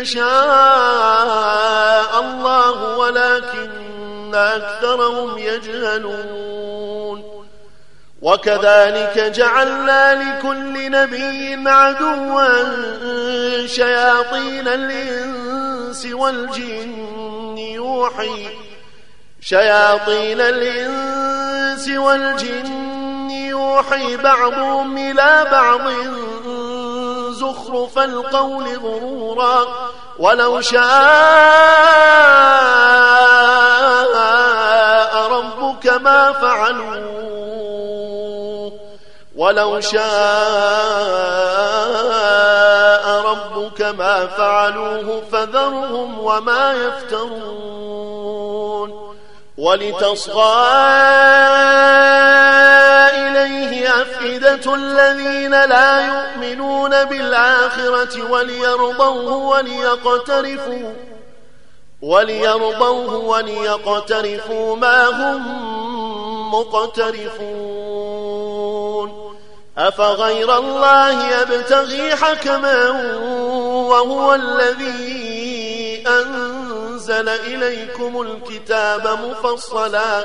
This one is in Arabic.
يشاء الله ولكن أكثرهم يجهلون. وكذلك جعلنا لكل نبي عدوا شياطين الإنس والجن يوحي شياطين الإنس والجن يوحي بعضهم إلى بعض زخرف القول غرورا ولو شاء ربك ما فعلوه ولو شاء ربك ما فعلوه فذرهم وما يفترون. ولتصغى أفئدة الذين لا يؤمنون بالآخرة وليرضوه وليقترفوا وليرضوه وليقترفوا ما هم مقترفون أفغير الله يبتغي حكما وهو الذي أنزل إليكم الكتاب مفصلا